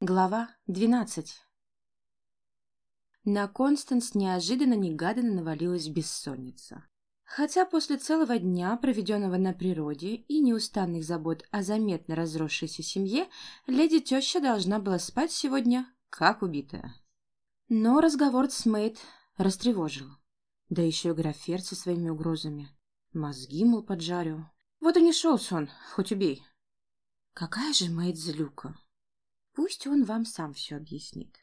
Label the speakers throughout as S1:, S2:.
S1: Глава 12 На Констанс неожиданно-негаданно навалилась бессонница. Хотя после целого дня, проведенного на природе и неустанных забот о заметно разросшейся семье, леди теща должна была спать сегодня, как убитая. Но разговор с Мэйд растревожил. Да еще и графер со своими угрозами. Мозги, мол, поджарю. Вот и не шел сон, хоть убей. Какая же Мэйд злюка. Пусть он вам сам все объяснит.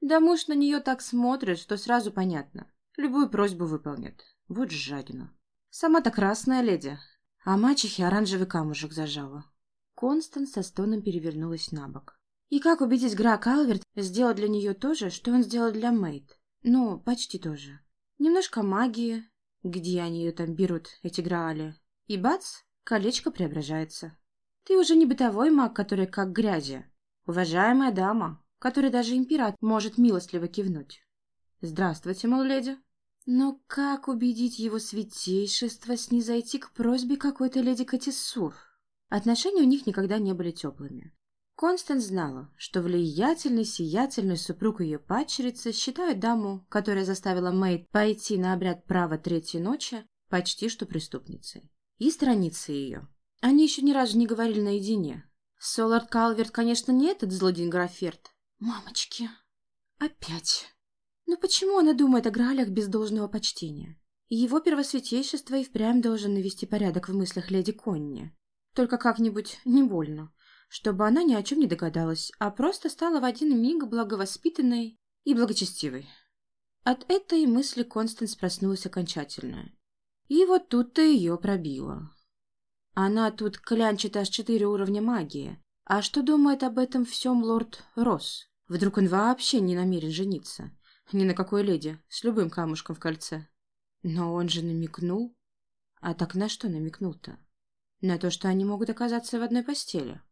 S1: Да муж на нее так смотрит, что сразу понятно. Любую просьбу выполнит. Вот жадина. Сама-то красная леди, а мачехе оранжевый камушек зажала. Констанс со стоном перевернулась на бок. И как убедить Гра Калверт сделать для нее то же, что он сделал для Мэйд? Ну, почти то же. Немножко магии, где они ее там берут, эти Граали. И бац, колечко преображается. Ты уже не бытовой маг, который как грязи. Уважаемая дама, которой даже император может милостливо кивнуть. Здравствуйте, мол, леди. Но как убедить его святейшество снизойти к просьбе какой-то леди Катисур? Отношения у них никогда не были теплыми. Констанс знала, что влиятельный, сиятельный супруг ее падчерицы считает даму, которая заставила Мэйд пойти на обряд права третьей ночи, почти что преступницей. И страницы ее. Они еще ни разу не говорили наедине. Солард Калверт, конечно, не этот злодей Граферт. Мамочки, опять. Но почему она думает о Граалях без должного почтения? Его первосвятейшество и впрямь должен навести порядок в мыслях леди Конни. Только как-нибудь не больно, чтобы она ни о чем не догадалась, а просто стала в один миг благовоспитанной и благочестивой. От этой мысли Констанс проснулась окончательно. И вот тут-то ее пробило. Она тут клянчит аж четыре уровня магии. А что думает об этом всем лорд Росс? Вдруг он вообще не намерен жениться? Ни на какой леди, с любым камушком в кольце. Но он же намекнул. А так на что намекнул-то? На то, что они могут оказаться в одной постели.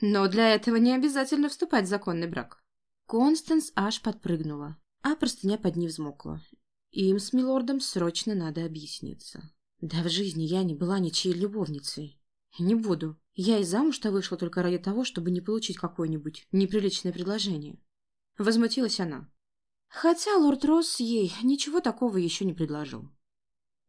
S1: Но для этого не обязательно вступать в законный брак. Констанс аж подпрыгнула, а простыня под ней взмокла. Им с милордом срочно надо объясниться. Да в жизни я не была ничьей любовницей. Не буду. Я и замуж-то вышла только ради того, чтобы не получить какое-нибудь неприличное предложение. Возмутилась она. Хотя лорд Росс ей ничего такого еще не предложил.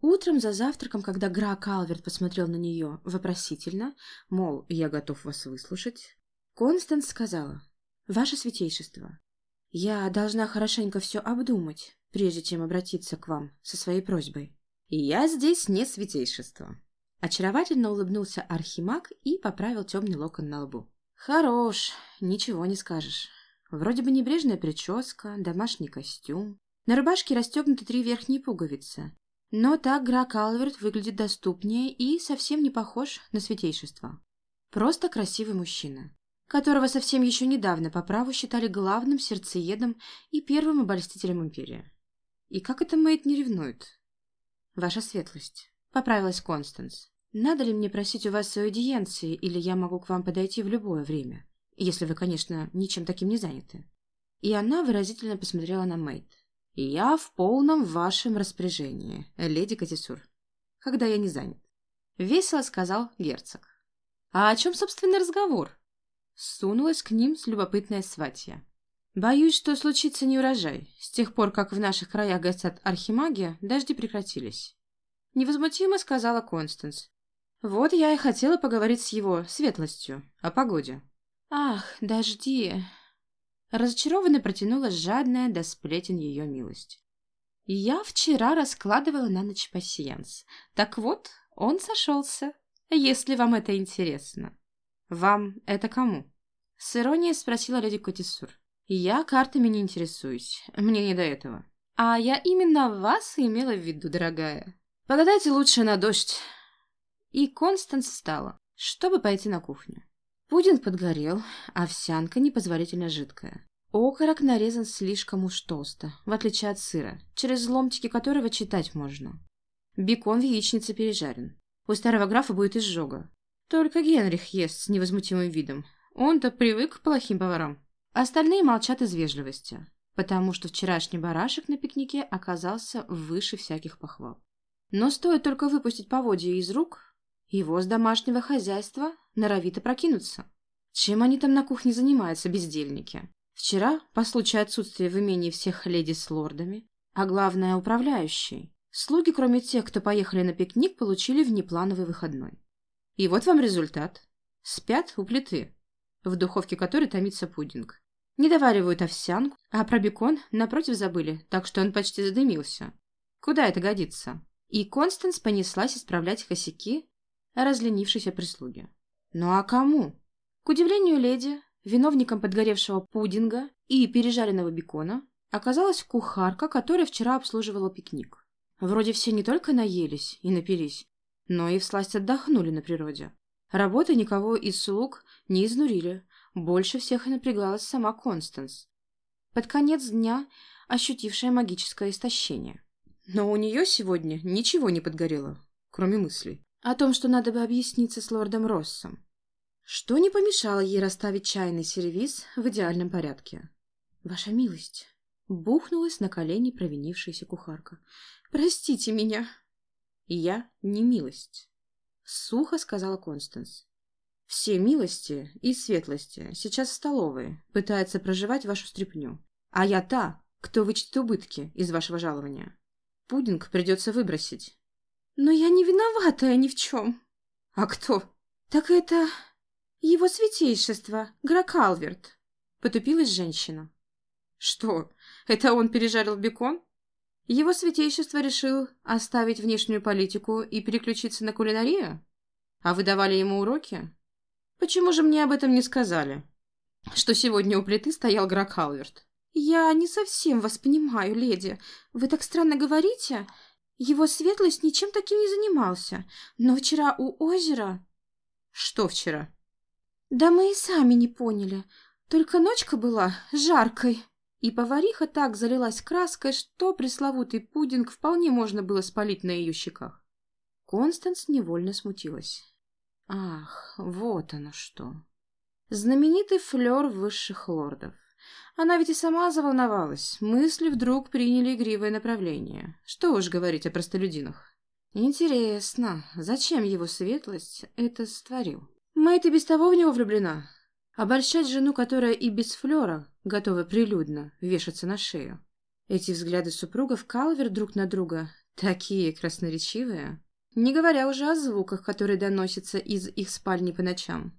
S1: Утром за завтраком, когда Гра Калверт посмотрел на нее вопросительно, мол, я готов вас выслушать, Констанс сказала, «Ваше святейшество, я должна хорошенько все обдумать, прежде чем обратиться к вам со своей просьбой». «Я здесь не святейшество», — очаровательно улыбнулся Архимаг и поправил темный локон на лбу. «Хорош, ничего не скажешь. Вроде бы небрежная прическа, домашний костюм. На рубашке расстегнуты три верхние пуговицы. Но так Гра Калверт выглядит доступнее и совсем не похож на святейшество. Просто красивый мужчина, которого совсем еще недавно по праву считали главным сердцеедом и первым обольстителем империи. И как это Мэйд не ревнует? «Ваша светлость», — поправилась Констанс. «Надо ли мне просить у вас аудиенции, или я могу к вам подойти в любое время?» Если вы, конечно, ничем таким не заняты. И она выразительно посмотрела на Мэйд. «Я в полном вашем распоряжении, леди Катисур, когда я не занят», — весело сказал герцог. «А о чем, собственно, разговор?» Сунулась к ним с любопытная сватья. «Боюсь, что случится неурожай. С тех пор, как в наших краях гостят архимаги, дожди прекратились». Невозмутимо сказала Констанс. «Вот я и хотела поговорить с его светлостью о погоде». «Ах, дожди!» Разочарованно протянула жадная до сплетен ее милость. «Я вчера раскладывала на ночь пассианс. Так вот, он сошелся, если вам это интересно». «Вам это кому?» С иронией спросила леди Котисур. «Я картами не интересуюсь, мне не до этого». «А я именно вас имела в виду, дорогая. Погадайте лучше на дождь». И Констанс встала, чтобы пойти на кухню. Пудинг подгорел, овсянка непозволительно жидкая. Окорок нарезан слишком уж толсто, в отличие от сыра, через ломтики которого читать можно. Бекон в яичнице пережарен. У старого графа будет изжога. Только Генрих ест с невозмутимым видом. Он-то привык к плохим поварам. Остальные молчат из вежливости, потому что вчерашний барашек на пикнике оказался выше всяких похвал. Но стоит только выпустить поводья из рук, его с домашнего хозяйства норовито прокинуться. Чем они там на кухне занимаются, бездельники? Вчера, по случаю отсутствия в имении всех леди с лордами, а главное управляющей, слуги, кроме тех, кто поехали на пикник, получили внеплановый выходной. И вот вам результат. Спят у плиты, в духовке которой томится пудинг. Не доваривают овсянку, а про бекон напротив забыли, так что он почти задымился. Куда это годится? И Констанс понеслась исправлять косяки разленившейся прислуги. Ну а кому? К удивлению леди, виновником подгоревшего пудинга и пережаренного бекона оказалась кухарка, которая вчера обслуживала пикник. Вроде все не только наелись и напились, но и всласть отдохнули на природе. Работы никого из слуг не изнурили. Больше всех и напрягалась сама Констанс. Под конец дня ощутившая магическое истощение. Но у нее сегодня ничего не подгорело, кроме мыслей. О том, что надо бы объясниться с лордом Россом. Что не помешало ей расставить чайный сервиз в идеальном порядке. «Ваша милость!» Бухнулась на колени провинившаяся кухарка. «Простите меня!» «Я не милость!» Сухо сказала Констанс. «Все милости и светлости сейчас в столовой пытаются проживать вашу стряпню. А я та, кто вычтет убытки из вашего жалования. Пудинг придется выбросить. Но я не виноватая ни в чем. А кто? Так это его святейшество, Гракалверт. Потупилась женщина. Что, это он пережарил бекон? Его святейшество решил оставить внешнюю политику и переключиться на кулинарию? А вы давали ему уроки? Почему же мне об этом не сказали? Что сегодня у плиты стоял Гракалверт. «Я не совсем вас понимаю, леди. Вы так странно говорите. Его светлость ничем таким не занимался. Но вчера у озера...» «Что вчера?» «Да мы и сами не поняли. Только ночка была жаркой». И повариха так залилась краской, что пресловутый пудинг вполне можно было спалить на ее щеках. Констанс невольно смутилась. Ах, вот оно что. Знаменитый флер высших лордов. Она ведь и сама заволновалась. Мысли вдруг приняли игривое направление. Что уж говорить о простолюдинах. Интересно, зачем его светлость это створил? Мэйд и без того в него влюблена. Обольщать жену, которая и без флера готова прилюдно вешаться на шею. Эти взгляды супругов Калвер друг на друга такие красноречивые. Не говоря уже о звуках, которые доносятся из их спальни по ночам.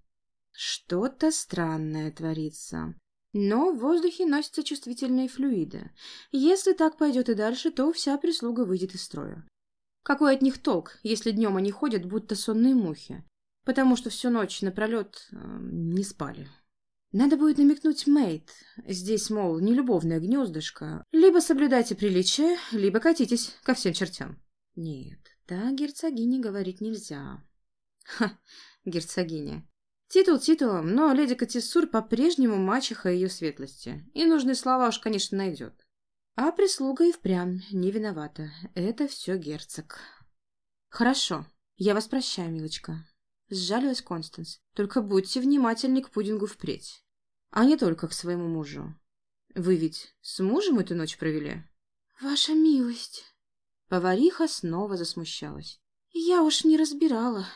S1: Что-то странное творится. Но в воздухе носятся чувствительные флюиды. Если так пойдет и дальше, то вся прислуга выйдет из строя. Какой от них толк, если днем они ходят, будто сонные мухи? Потому что всю ночь напролет э, не спали. Надо будет намекнуть Мэйд. Здесь, мол, не любовное гнездышко. Либо соблюдайте приличие, либо катитесь ко всем чертям. Нет, да герцогине говорить нельзя. Ха, герцогиня. Титул титулом, но леди Катиссур по-прежнему мачеха ее светлости, и нужные слова уж, конечно, найдет. А прислуга и впрямь не виновата. Это все герцог. Хорошо, я вас прощаю, милочка. Сжалилась Констанс. Только будьте внимательны к пудингу впредь. А не только к своему мужу. Вы ведь с мужем эту ночь провели? Ваша милость. Повариха снова засмущалась. Я уж не разбирала.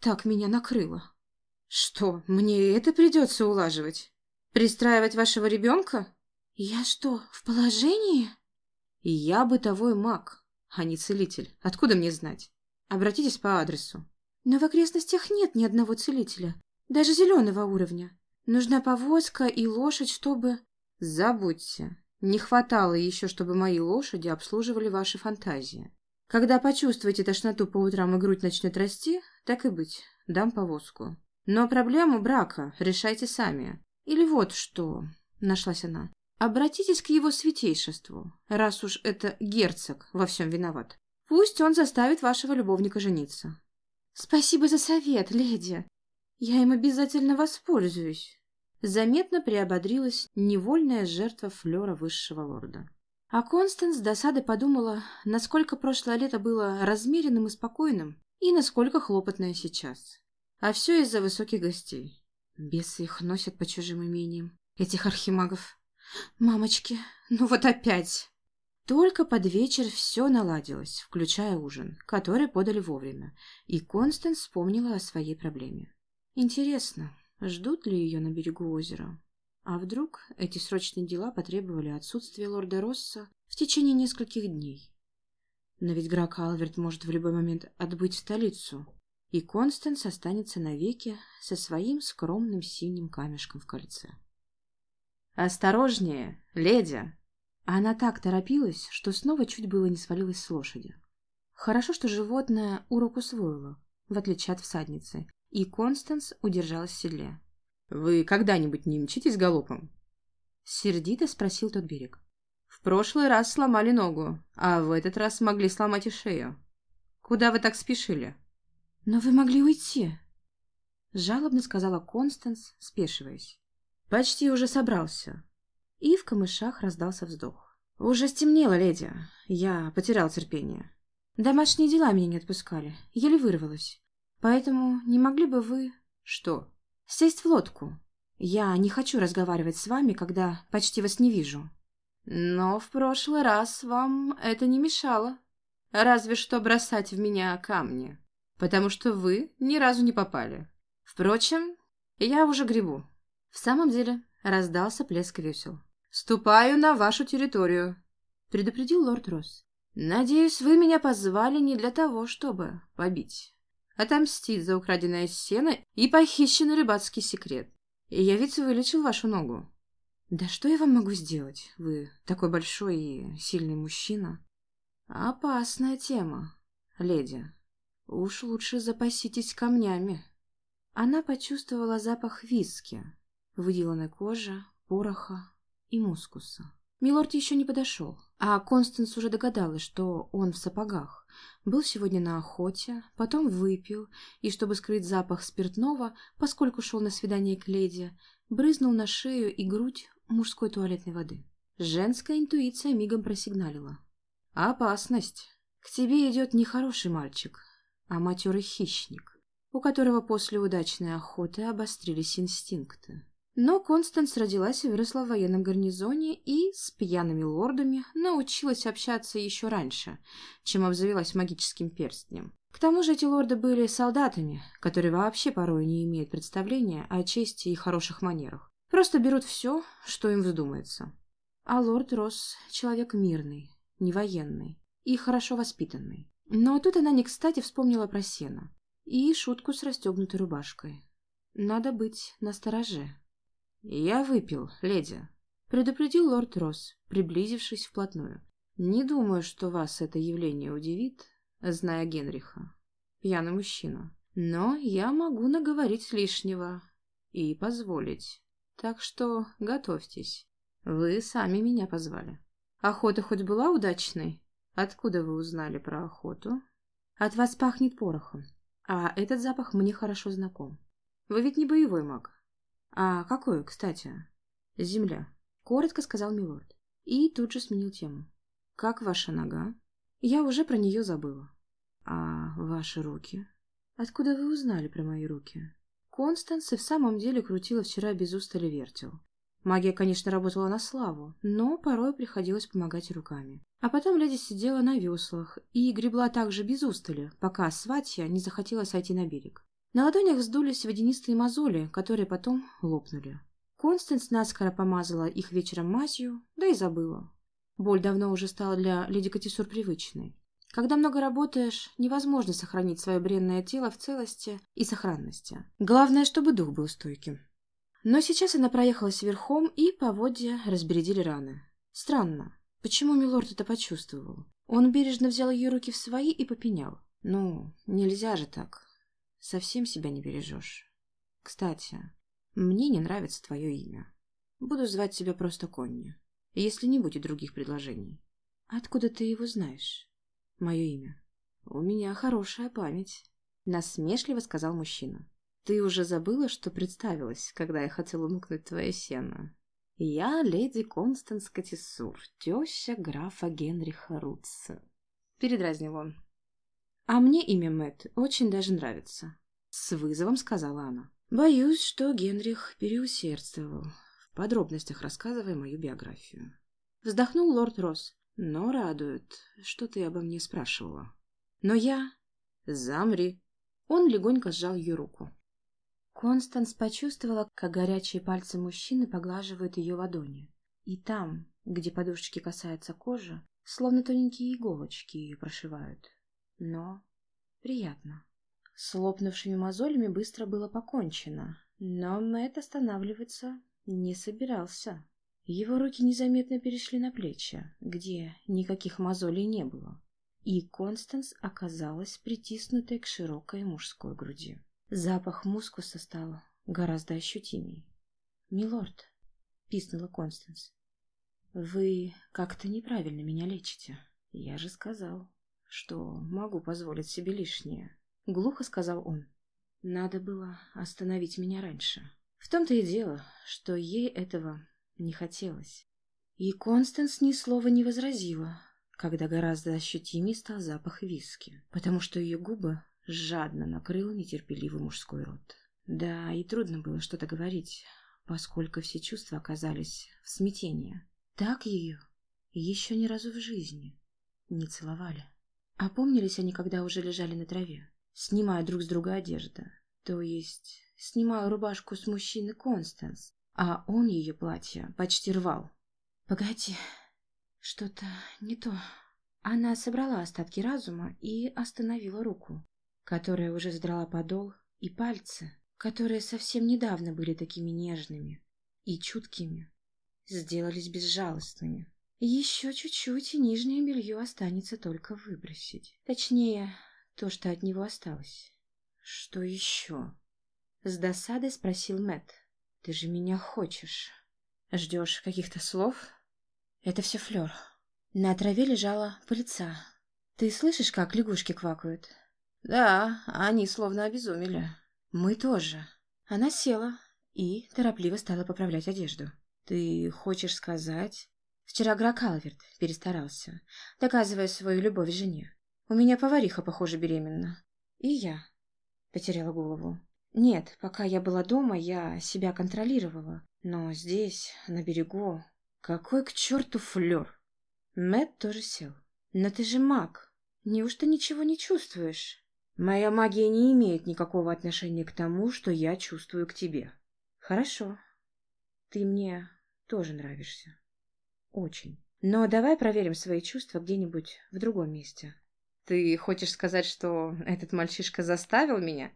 S1: Так меня накрыло. Что, мне это придется улаживать? Пристраивать вашего ребенка? Я что, в положении? Я бытовой маг, а не целитель. Откуда мне знать? Обратитесь по адресу. Но в окрестностях нет ни одного целителя, даже зеленого уровня. Нужна повозка и лошадь, чтобы... Забудьте. Не хватало еще, чтобы мои лошади обслуживали ваши фантазии. Когда почувствуете тошноту по утрам и грудь начнет расти, так и быть, дам повозку. Но проблему брака решайте сами. Или вот что, нашлась она. Обратитесь к его святейшеству, раз уж это герцог во всем виноват. Пусть он заставит вашего любовника жениться. Спасибо за совет, леди. Я им обязательно воспользуюсь. Заметно приободрилась невольная жертва флера высшего лорда. А Констанс с досадой подумала, насколько прошлое лето было размеренным и спокойным, и насколько хлопотное сейчас. А все из-за высоких гостей. Бесы их носят по чужим имениям. Этих архимагов. Мамочки, ну вот опять. Только под вечер все наладилось, включая ужин, который подали вовремя, и Констанс вспомнила о своей проблеме. Интересно, ждут ли ее на берегу озера? А вдруг эти срочные дела потребовали отсутствия лорда Росса в течение нескольких дней? Но ведь Грак Алверт может в любой момент отбыть в столицу, и Констанс останется навеки со своим скромным синим камешком в кольце. «Осторожнее, леди!» Она так торопилась, что снова чуть было не свалилась с лошади. Хорошо, что животное урок усвоило, в отличие от всадницы, и Констанс удержалась в седле. «Вы когда-нибудь не мчитесь галопом?» Сердито спросил тот берег. «В прошлый раз сломали ногу, а в этот раз могли сломать и шею. Куда вы так спешили?» «Но вы могли уйти», — жалобно сказала Констанс, спешиваясь. «Почти уже собрался». И в камышах раздался вздох. «Уже стемнело, леди. Я потерял терпение. Домашние дела меня не отпускали. Еле вырвалась. Поэтому не могли бы вы...» «Что?» Сесть в лодку. Я не хочу разговаривать с вами, когда почти вас не вижу. Но в прошлый раз вам это не мешало. Разве что бросать в меня камни. Потому что вы ни разу не попали. Впрочем, я уже гребу. В самом деле, раздался плеск весел. «Ступаю на вашу территорию», — предупредил лорд Росс. «Надеюсь, вы меня позвали не для того, чтобы побить» отомстить за украденное сено и похищенный рыбацкий секрет. И я ведь вылечил вашу ногу. Да что я вам могу сделать? Вы такой большой и сильный мужчина. Опасная тема, леди. Уж лучше запаситесь камнями. Она почувствовала запах виски, выделанной кожи, пороха и мускуса. Милорд еще не подошел, а Констанс уже догадалась, что он в сапогах. Был сегодня на охоте, потом выпил, и, чтобы скрыть запах спиртного, поскольку шел на свидание к леди, брызнул на шею и грудь мужской туалетной воды. Женская интуиция мигом просигналила. «Опасность! К тебе идет не хороший мальчик, а матерый хищник, у которого после удачной охоты обострились инстинкты». Но Констанс родилась и выросла в военном гарнизоне и с пьяными лордами научилась общаться еще раньше, чем обзавелась магическим перстнем. К тому же эти лорды были солдатами, которые вообще порой не имеют представления о чести и хороших манерах. Просто берут все, что им вздумается. А лорд Росс — человек мирный, не военный и хорошо воспитанный. Но тут она не кстати вспомнила про сено и шутку с расстегнутой рубашкой. Надо быть настороже. «Я выпил, леди», — предупредил лорд Росс, приблизившись вплотную. «Не думаю, что вас это явление удивит, зная Генриха. Пьяный мужчина. Но я могу наговорить лишнего и позволить. Так что готовьтесь. Вы сами меня позвали. Охота хоть была удачной? Откуда вы узнали про охоту? От вас пахнет порохом, а этот запах мне хорошо знаком. Вы ведь не боевой маг. «А какой, кстати?» «Земля», — коротко сказал Милорд. И тут же сменил тему. «Как ваша нога?» «Я уже про нее забыла». «А ваши руки?» «Откуда вы узнали про мои руки?» Констанс и в самом деле крутила вчера без устали вертел. Магия, конечно, работала на славу, но порой приходилось помогать руками. А потом леди сидела на веслах и гребла также без устали, пока сватья не захотела сойти на берег. На ладонях вздулись водянистые мозоли, которые потом лопнули. Констанс наскоро помазала их вечером мазью, да и забыла. Боль давно уже стала для леди Катисур привычной. Когда много работаешь, невозможно сохранить свое бренное тело в целости и сохранности. Главное, чтобы дух был стойким. Но сейчас она проехалась верхом, и поводья разбередили раны. Странно, почему Милорд это почувствовал? Он бережно взял ее руки в свои и попенял. «Ну, нельзя же так. Совсем себя не бережешь. Кстати, мне не нравится твое имя. Буду звать тебя просто Конни, если не будет других предложений. Откуда ты его знаешь? Мое имя. У меня хорошая память. Насмешливо сказал мужчина. Ты уже забыла, что представилась, когда я хотела умыкнуть твое сено? Я леди Констанс Катисур, теща графа Генриха Рутса. Передразнил он. «А мне имя Мэтт очень даже нравится», — с вызовом сказала она. «Боюсь, что Генрих переусердствовал, в подробностях рассказывая мою биографию». Вздохнул лорд Росс. «Но радует, что ты обо мне спрашивала». «Но я...» «Замри». Он легонько сжал ее руку. Констанс почувствовала, как горячие пальцы мужчины поглаживают ее ладони. И там, где подушечки касаются кожи, словно тоненькие иголочки ее прошивают. Но приятно. С лопнувшими мозолями быстро было покончено, но Мэтт останавливаться не собирался. Его руки незаметно перешли на плечи, где никаких мозолей не было, и Констанс оказалась притиснутой к широкой мужской груди. Запах мускуса стал гораздо ощутимей. «Милорд», — писнула Констанс, — «вы как-то неправильно меня лечите. Я же сказал, что могу позволить себе лишнее», — глухо сказал он. «Надо было остановить меня раньше. В том-то и дело, что ей этого не хотелось. И Констанс ни слова не возразила, когда гораздо ощутимее стал запах виски, потому что ее губы жадно накрыл нетерпеливый мужской рот. Да, и трудно было что-то говорить, поскольку все чувства оказались в смятении. Так ее еще ни разу в жизни не целовали. Опомнились они, когда уже лежали на траве, снимая друг с друга одежду, то есть снимая рубашку с мужчины Констанс, а он ее платье почти рвал. «Погоди, что-то не то». Она собрала остатки разума и остановила руку, которая уже задрала подол, и пальцы, которые совсем недавно были такими нежными и чуткими, сделались безжалостными. Еще чуть-чуть, и нижнее белье останется только выбросить. Точнее, то, что от него осталось. «Что еще?» С досадой спросил Мэтт. Ты же меня хочешь. Ждешь каких-то слов? Это все Флёр. На траве лежала пыльца. Ты слышишь, как лягушки квакают? Да, они словно обезумели. Мы тоже. Она села и торопливо стала поправлять одежду. Ты хочешь сказать... Вчера Гракалверт перестарался, доказывая свою любовь жене. У меня повариха, похоже, беременна. И я потеряла голову. Нет, пока я была дома, я себя контролировала. Но здесь, на берегу... Какой к черту флер? Мэт тоже сел. Но ты же маг. Неужто ничего не чувствуешь? Моя магия не имеет никакого отношения к тому, что я чувствую к тебе. Хорошо. Ты мне тоже нравишься. Очень. Но давай проверим свои чувства где-нибудь в другом месте. Ты хочешь сказать, что этот мальчишка заставил меня?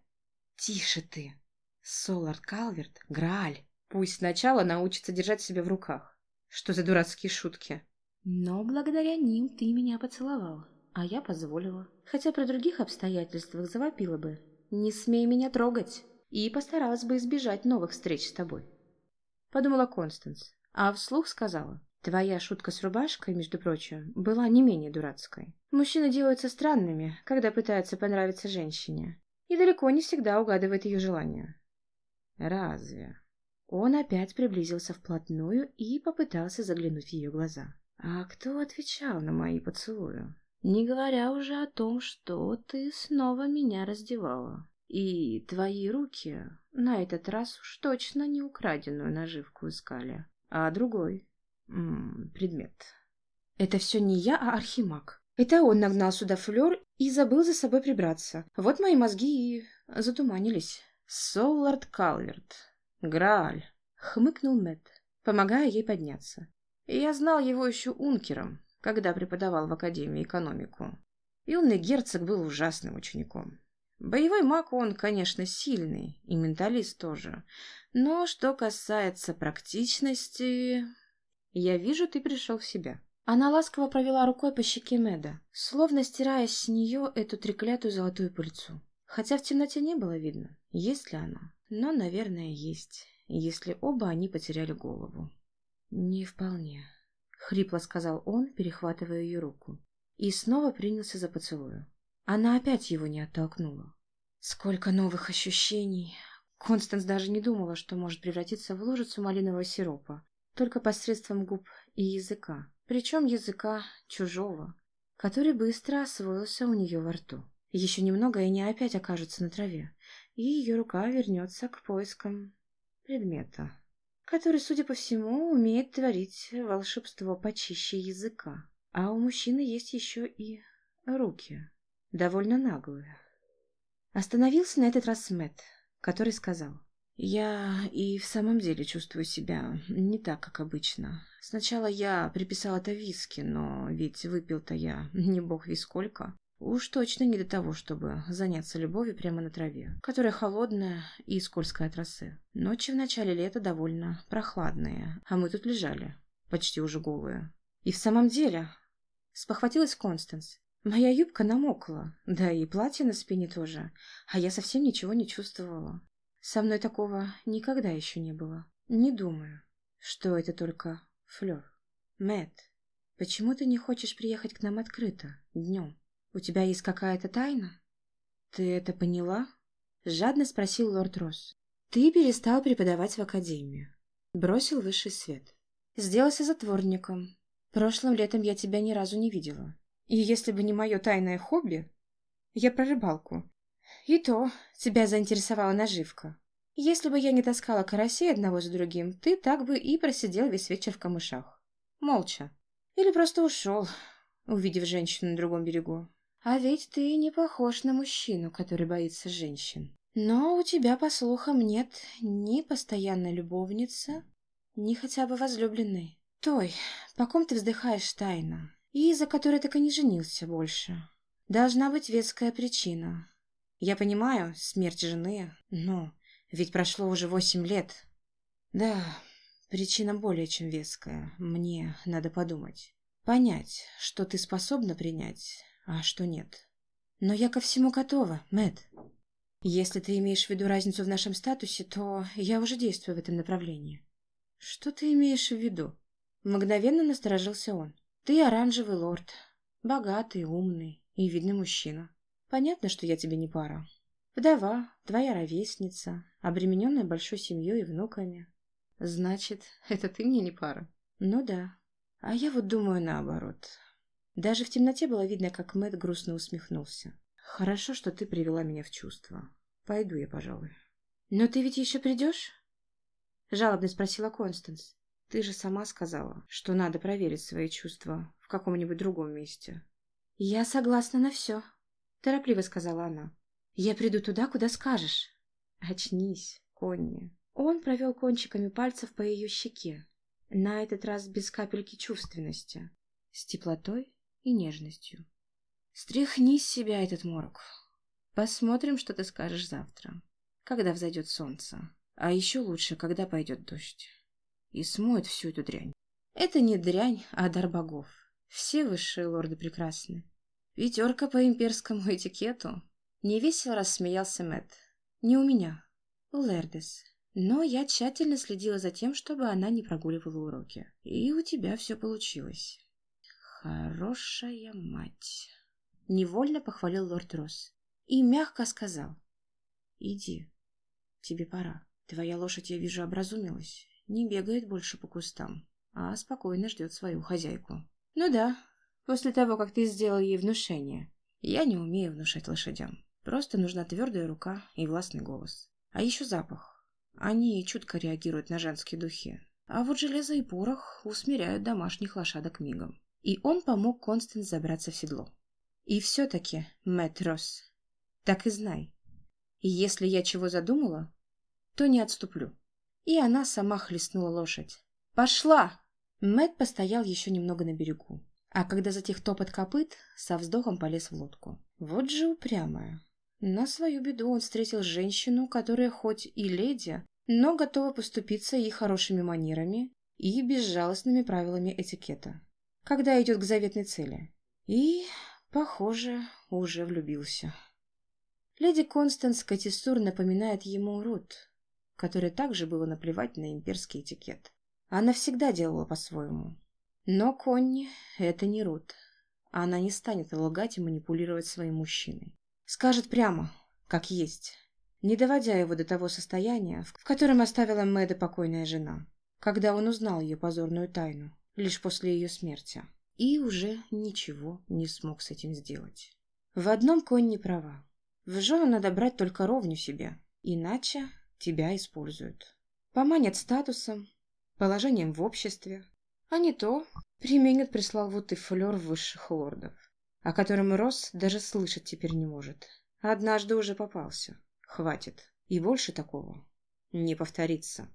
S1: «Тише ты! Солар Калверт — Грааль. Пусть сначала научится держать себя в руках. Что за дурацкие шутки?» «Но благодаря ним ты меня поцеловал, а я позволила. Хотя при других обстоятельствах завопила бы. Не смей меня трогать!» И постаралась бы избежать новых встреч с тобой. Подумала Констанс, а вслух сказала. Твоя шутка с рубашкой, между прочим, была не менее дурацкой. Мужчины делаются странными, когда пытаются понравиться женщине и далеко не всегда угадывает ее желания. Разве? Он опять приблизился вплотную и попытался заглянуть в ее глаза. А кто отвечал на мои поцелуи? Не говоря уже о том, что ты снова меня раздевала. И твои руки на этот раз уж точно не украденную наживку искали, а другой предмет. Это все не я, а Архимаг. Это он нагнал сюда флер и забыл за собой прибраться. Вот мои мозги и затуманились. Соллард Калверт. Грааль. Хмыкнул Мэтт, помогая ей подняться. Я знал его еще ункером, когда преподавал в Академии экономику. Юный герцог был ужасным учеником. Боевой маг он, конечно, сильный, и менталист тоже. Но что касается практичности... Я вижу, ты пришел в себя. Она ласково провела рукой по щеке Меда, словно стирая с нее эту треклятую золотую пыльцу. Хотя в темноте не было видно, есть ли она. Но, наверное, есть, если оба они потеряли голову. «Не вполне», — хрипло сказал он, перехватывая ее руку. И снова принялся за поцелую. Она опять его не оттолкнула. Сколько новых ощущений! Констанс даже не думала, что может превратиться в лужицу малинового сиропа, только посредством губ и языка причем языка чужого, который быстро освоился у нее во рту. Еще немного, и они опять окажутся на траве, и ее рука вернется к поискам предмета, который, судя по всему, умеет творить волшебство почище языка. А у мужчины есть еще и руки, довольно наглые. Остановился на этот раз Мэтт, который сказал, Я и в самом деле чувствую себя не так, как обычно. Сначала я приписал это виски, но ведь выпил-то я не бог весь сколько. Уж точно не до того, чтобы заняться любовью прямо на траве, которая холодная и скользкая от росы. Ночи в начале лета довольно прохладные, а мы тут лежали, почти уже голые. И в самом деле, спохватилась Констанс. Моя юбка намокла, да и платье на спине тоже, а я совсем ничего не чувствовала. Со мной такого никогда еще не было. Не думаю, что это только флёр. Мэт, почему ты не хочешь приехать к нам открыто, днем? «У тебя есть какая-то тайна?» «Ты это поняла?» — жадно спросил лорд Росс. «Ты перестал преподавать в академию. Бросил высший свет. Сделался затворником. Прошлым летом я тебя ни разу не видела. И если бы не мое тайное хобби... Я про рыбалку. И то тебя заинтересовала наживка. Если бы я не таскала карасей одного за другим, ты так бы и просидел весь вечер в камышах. Молча. Или просто ушел, увидев женщину на другом берегу. А ведь ты не похож на мужчину, который боится женщин. Но у тебя, по слухам, нет ни постоянной любовницы, ни хотя бы возлюбленной. Той, по ком ты вздыхаешь тайно, и из-за которой так и не женился больше. Должна быть веская причина. Я понимаю, смерть жены, но ведь прошло уже восемь лет. Да, причина более чем веская. Мне надо подумать. Понять, что ты способна принять, а что нет. Но я ко всему готова, Мэт. Если ты имеешь в виду разницу в нашем статусе, то я уже действую в этом направлении. Что ты имеешь в виду? Мгновенно насторожился он. Ты оранжевый лорд, богатый, умный и видный мужчина. Понятно, что я тебе не пара. Вдова, твоя ровесница, обремененная большой семьей и внуками. Значит, это ты мне не пара? Ну да. А я вот думаю наоборот. Даже в темноте было видно, как Мэтт грустно усмехнулся. «Хорошо, что ты привела меня в чувство. Пойду я, пожалуй». «Но ты ведь еще придешь?» Жалобно спросила Констанс. «Ты же сама сказала, что надо проверить свои чувства в каком-нибудь другом месте». «Я согласна на все», — торопливо сказала она. «Я приду туда, куда скажешь». «Очнись, Конни». Он провел кончиками пальцев по ее щеке, на этот раз без капельки чувственности, с теплотой и нежностью. Стряхни с себя этот морок. Посмотрим, что ты скажешь завтра, когда взойдет солнце. А еще лучше, когда пойдет дождь. И смоет всю эту дрянь. Это не дрянь, а дар богов. Все высшие лорды прекрасны. Пятерка по имперскому этикету. Невесело рассмеялся Мэтт. Не у меня, у Лердес. Но я тщательно следила за тем, чтобы она не прогуливала уроки. И у тебя все получилось. «Хорошая мать!» — невольно похвалил лорд Росс и мягко сказал. «Иди, тебе пора. Твоя лошадь, я вижу, образумилась, не бегает больше по кустам, а спокойно ждет свою хозяйку». «Ну да, после того, как ты сделал ей внушение. Я не умею внушать лошадям. Просто нужна твердая рука и властный голос. А еще запах. Они чутко реагируют на женские духи. А вот железо и порох усмиряют домашних лошадок мигом и он помог Констанс забраться в седло. И все-таки, Мэтт Росс, так и знай, если я чего задумала, то не отступлю. И она сама хлестнула лошадь. «Пошла!» Мэтт постоял еще немного на берегу, а когда затих топот копыт, со вздохом полез в лодку. Вот же упрямая. На свою беду он встретил женщину, которая хоть и леди, но готова поступиться и хорошими манерами, и безжалостными правилами этикета когда идет к заветной цели. И, похоже, уже влюбился. Леди Констанс Катисур напоминает ему Рут, которой также было наплевать на имперский этикет. Она всегда делала по-своему. Но Конни — это не Рут. Она не станет лгать и манипулировать своим мужчиной. Скажет прямо, как есть, не доводя его до того состояния, в котором оставила Мэда покойная жена, когда он узнал ее позорную тайну лишь после ее смерти, и уже ничего не смог с этим сделать. В одном конь не права. В жену надо брать только ровню себе, иначе тебя используют. Поманят статусом, положением в обществе, а не то применят пресловутый флер высших лордов, о котором Рос даже слышать теперь не может. Однажды уже попался. Хватит. И больше такого не повторится.